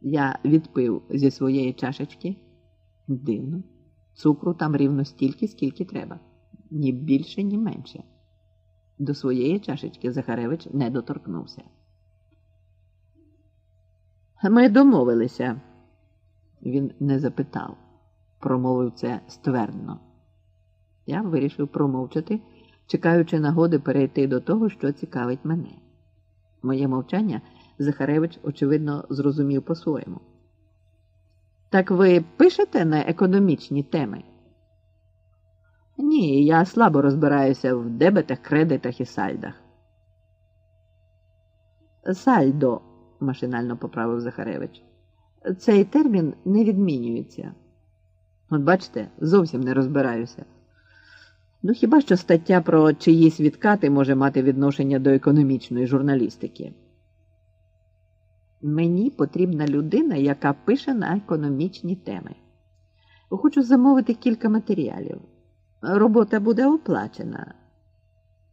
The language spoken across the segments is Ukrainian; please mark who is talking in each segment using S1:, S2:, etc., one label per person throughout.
S1: Я відпив зі своєї чашечки. Дивно. Цукру там рівно стільки, скільки треба. Ні більше, ні менше. До своєї чашечки Захаревич не доторкнувся. Ми домовилися. Він не запитав, промовив це ствердно. Я вирішив промовчати, чекаючи нагоди перейти до того, що цікавить мене. Моє мовчання Захаревич, очевидно, зрозумів по-своєму. Так ви пишете на економічні теми? Ні, я слабо розбираюся в дебетах, кредитах і сальдах. Сальдо, машинально поправив Захаревич. Цей термін не відмінюється. От бачите, зовсім не розбираюся. Ну, хіба що стаття про чиїсь відкати може мати відношення до економічної журналістики? Мені потрібна людина, яка пише на економічні теми. Хочу замовити кілька матеріалів. Робота буде оплачена.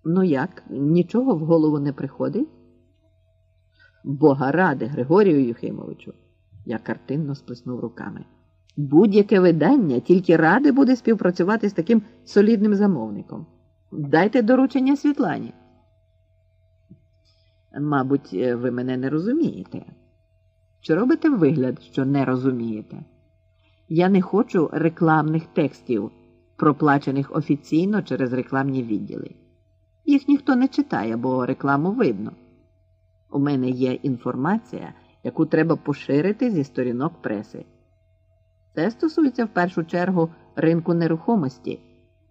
S1: Ну як, нічого в голову не приходить? Бога ради, Григорію Юхимовичу, я картинно сплеснув руками. Будь-яке видання тільки ради буде співпрацювати з таким солідним замовником. Дайте доручення Світлані. Мабуть, ви мене не розумієте. Чи робите вигляд, що не розумієте? Я не хочу рекламних текстів, проплачених офіційно через рекламні відділи. Їх ніхто не читає, бо рекламу видно. У мене є інформація, яку треба поширити зі сторінок преси. Це стосується в першу чергу ринку нерухомості,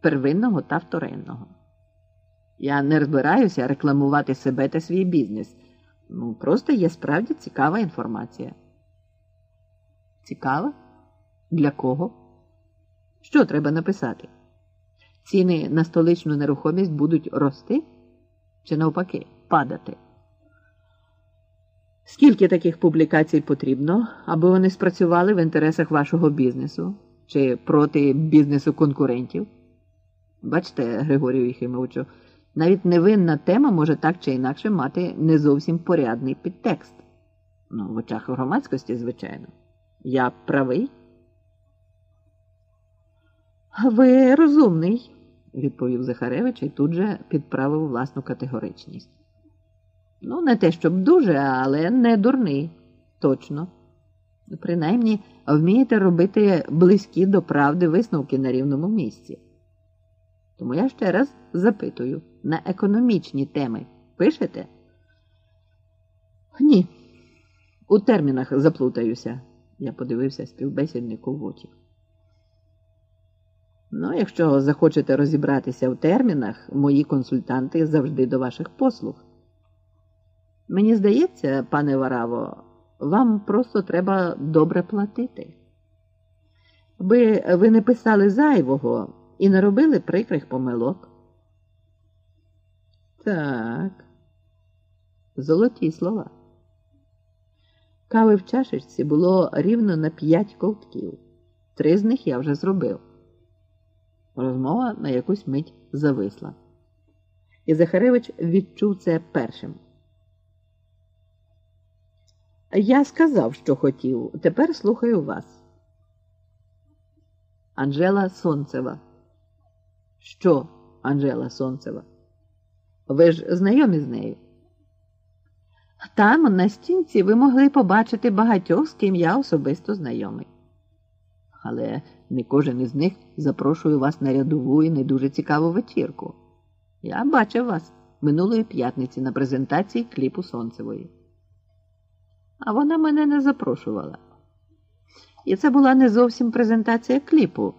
S1: первинного та вторинного. Я не розбираюся рекламувати себе та свій бізнес. Ну, просто є справді цікава інформація. Цікава? Для кого? Що треба написати? Ціни на столичну нерухомість будуть рости чи навпаки падати? Скільки таких публікацій потрібно, аби вони спрацювали в інтересах вашого бізнесу чи проти бізнесу конкурентів? Бачите, Григорію Єхимовичу, навіть невинна тема може так чи інакше мати не зовсім порядний підтекст. Ну, в очах громадськості, звичайно. Я правий? Ви розумний, відповів Захаревич і тут же підправив власну категоричність. Ну, не те, щоб дуже, але не дурний, точно. Принаймні, вмієте робити близькі до правди висновки на рівному місці. Тому я ще раз запитую на економічні теми пишете? Ні. У термінах заплутаюся, я подивився співбесіднику в очі. Ну, якщо захочете розібратися в термінах, мої консультанти завжди до ваших послуг. Мені здається, пане Вараво, вам просто треба добре платити. Би ви не писали зайвого і не робили прикрих помилок. Так, золоті слова. Кави в чашечці було рівно на п'ять ковтків. Три з них я вже зробив. Розмова на якусь мить зависла. І Захаревич відчув це першим. Я сказав, що хотів. Тепер слухаю вас. Анжела Сонцева. Що, Анжела Сонцева? Ви ж знайомі з нею? Там, на стінці, ви могли побачити багатьох, з ким я особисто знайомий. Але не кожен із них запрошує вас на рядову і не дуже цікаву вечірку. Я бачив вас минулої п'ятниці на презентації кліпу Сонцевої. А вона мене не запрошувала. І це була не зовсім презентація кліпу.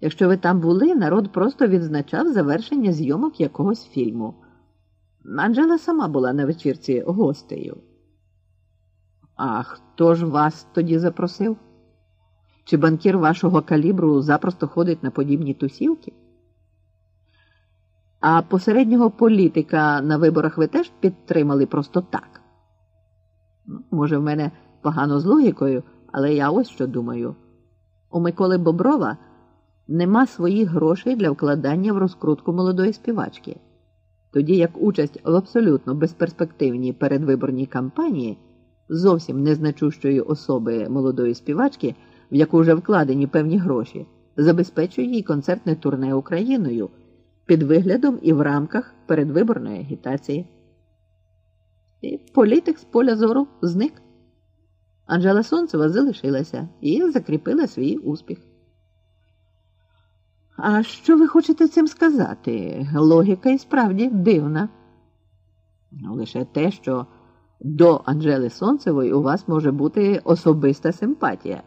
S1: Якщо ви там були, народ просто відзначав завершення зйомок якогось фільму. Анжела сама була на вечірці гостею. А хто ж вас тоді запросив? Чи банкір вашого калібру запросто ходить на подібні тусівки? А посереднього політика на виборах ви теж підтримали просто так? Ну, може, в мене погано з логікою, але я ось що думаю. У Миколи Боброва нема своїх грошей для вкладання в розкрутку молодої співачки, тоді як участь в абсолютно безперспективній передвиборній кампанії зовсім незначущої особи молодої співачки, в яку вже вкладені певні гроші, забезпечує їй концертне турне Україною під виглядом і в рамках передвиборної агітації. І політик з поля зору зник. Анжела Сонцева залишилася і закріпила свій успіх. А що ви хочете цим сказати? Логіка і справді дивна. Ну, лише те, що до Анжели Сонцевої у вас може бути особиста симпатія.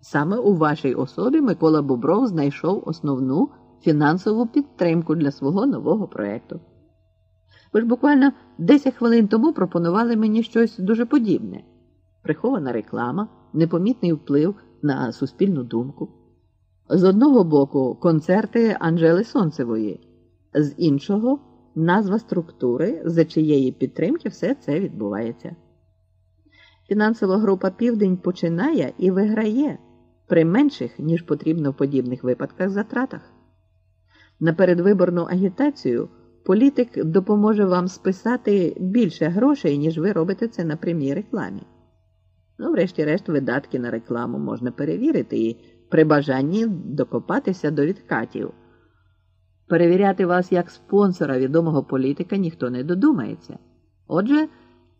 S1: Саме у вашій особі Микола Бобров знайшов основну фінансову підтримку для свого нового проєкту. Ви ж буквально 10 хвилин тому пропонували мені щось дуже подібне: прихована реклама, непомітний вплив на суспільну думку. З одного боку, концерти Анжели Сонцевої, з іншого назва структури, за чиєї підтримки все це відбувається. Фінансова група Південь починає і виграє при менших, ніж потрібно в подібних випадках затратах. На передвиборну агітацію політик допоможе вам списати більше грошей, ніж ви робите це на прямій рекламі. Ну, врешті-решт, видатки на рекламу можна перевірити і при бажанні докопатися до відкатів. Перевіряти вас як спонсора відомого політика ніхто не додумається. Отже,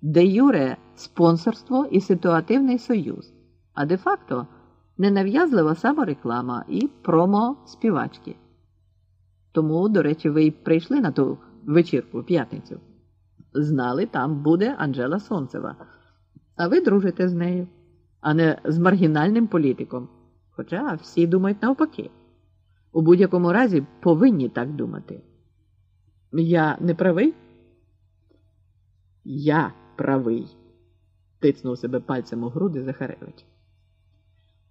S1: де юре спонсорство і ситуативний союз, а де-факто ненав'язлива самореклама і промо співачки. Тому, до речі, ви й прийшли на ту вечірку в п'ятницю. Знали, там буде Анжела Сонцева, а ви дружите з нею, а не з маргінальним політиком. Хоча всі думають навпаки. У будь-якому разі повинні так думати. Я не правий? Я правий, тицнув себе пальцем у груди Захаревич.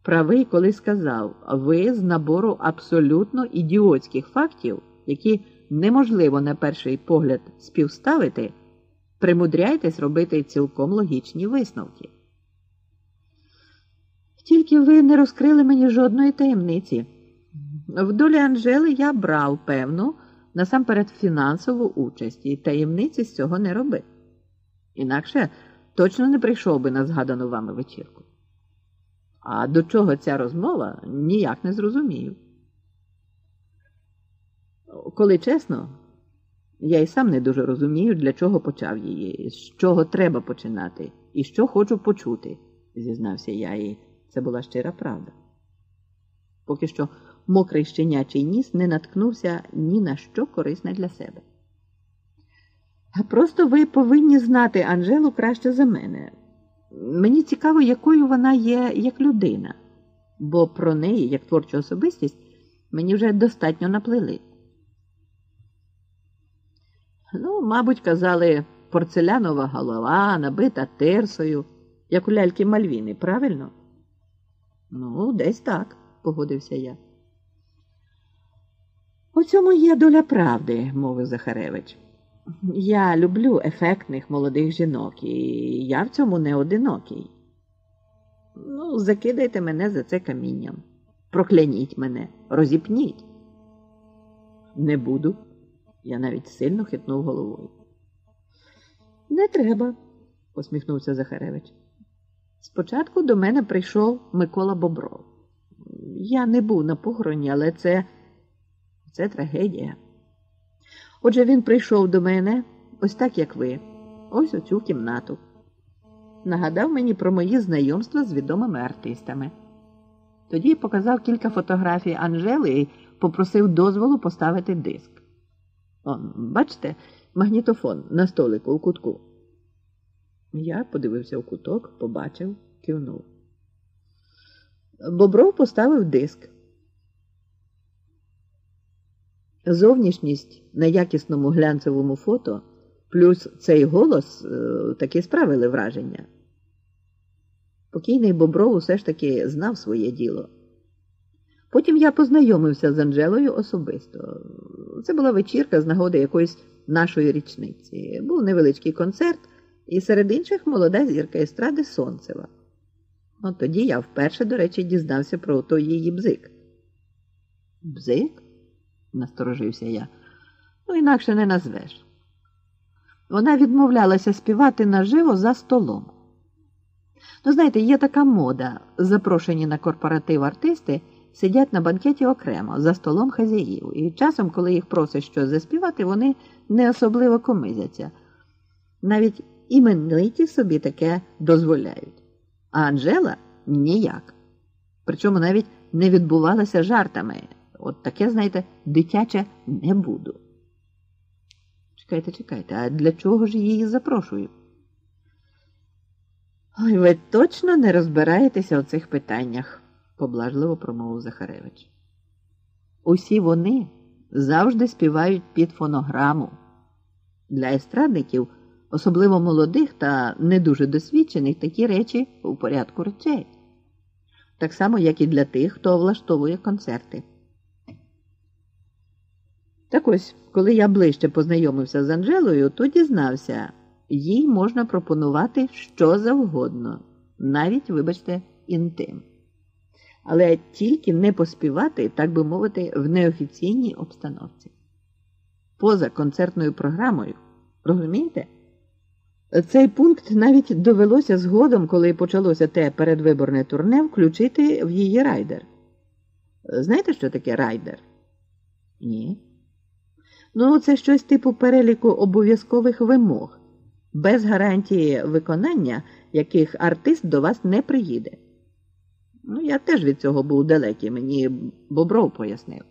S1: Правий, коли сказав, ви з набору абсолютно ідіотських фактів, які неможливо на перший погляд співставити, примудряйтесь робити цілком логічні висновки. Тільки ви не розкрили мені жодної таємниці. В долі Анжели я брав певну, насамперед фінансову участь і таємниці з цього не робив. Інакше точно не прийшов би на згадану вами вечірку. А до чого ця розмова ніяк не зрозумію. Коли чесно, я й сам не дуже розумію, для чого почав її, з чого треба починати і що хочу почути, зізнався я, і це була щира правда. Поки що мокрий щенячий ніс не наткнувся ні на що корисне для себе. А просто ви повинні знати Анжелу краще за мене. Мені цікаво, якою вона є як людина, бо про неї, як творчу особистість, мені вже достатньо наплили. Ну, мабуть, казали, порцелянова голова, набита терсою, як у ляльки Мальвіни, правильно? Ну, десь так, погодився я. У цьому є доля правди, мовив Захаревич. Я люблю ефектних молодих жінок, і я в цьому не одинокий. Ну, закидайте мене за це камінням. Прокляніть мене, розіпніть. Не буду. Я навіть сильно хитнув головою. Не треба, посміхнувся Захаревич. Спочатку до мене прийшов Микола Бобров. Я не був на похороні, але це, це трагедія. Отже, він прийшов до мене ось так, як ви, ось у цю кімнату. Нагадав мені про мої знайомства з відомими артистами. Тоді показав кілька фотографій Анжели і попросив дозволу поставити диск. Он, бачите, магнітофон на столику у кутку. Я подивився у куток, побачив, кивнув. Бобров поставив диск. Зовнішність на якісному глянцевому фото, плюс цей голос е, таки справили враження. Покійний Бобров усе ж таки знав своє діло. Потім я познайомився з Анжелою особисто. Це була вечірка з нагоди якоїсь нашої річниці. Був невеличкий концерт, і серед інших молода зірка естради Сонцева. От тоді я вперше, до речі, дізнався про той її бзик. Бзик? насторожився я. Ну, інакше не назвеш. Вона відмовлялася співати наживо за столом. Ну, знаєте, є така мода. Запрошені на корпоратив артисти сидять на банкеті окремо за столом хазяїв. І часом, коли їх просять щось заспівати, вони не особливо комизяться. Навіть імениті собі таке дозволяють. А Анжела ніяк. Причому навіть не відбувалася жартами. От таке, знаєте, дитяче не буду. Чекайте, чекайте, а для чого ж її запрошую? Ой, ви точно не розбираєтеся у цих питаннях, поблажливо промовив Захаревич. Усі вони завжди співають під фонограму. Для естрадників, особливо молодих та не дуже досвідчених, такі речі у порядку речей. Так само, як і для тих, хто влаштовує концерти. Так ось, коли я ближче познайомився з Анжелою, то дізнався, їй можна пропонувати що завгодно, навіть, вибачте, інтим. Але тільки не поспівати, так би мовити, в неофіційній обстановці. Поза концертною програмою, розумієте? Цей пункт навіть довелося згодом, коли почалося те передвиборне турне, включити в її райдер. Знаєте, що таке райдер? Ні. Ну, це щось типу переліку обов'язкових вимог, без гарантії виконання, яких артист до вас не приїде. Ну, я теж від цього був далекий, мені Бобров пояснив.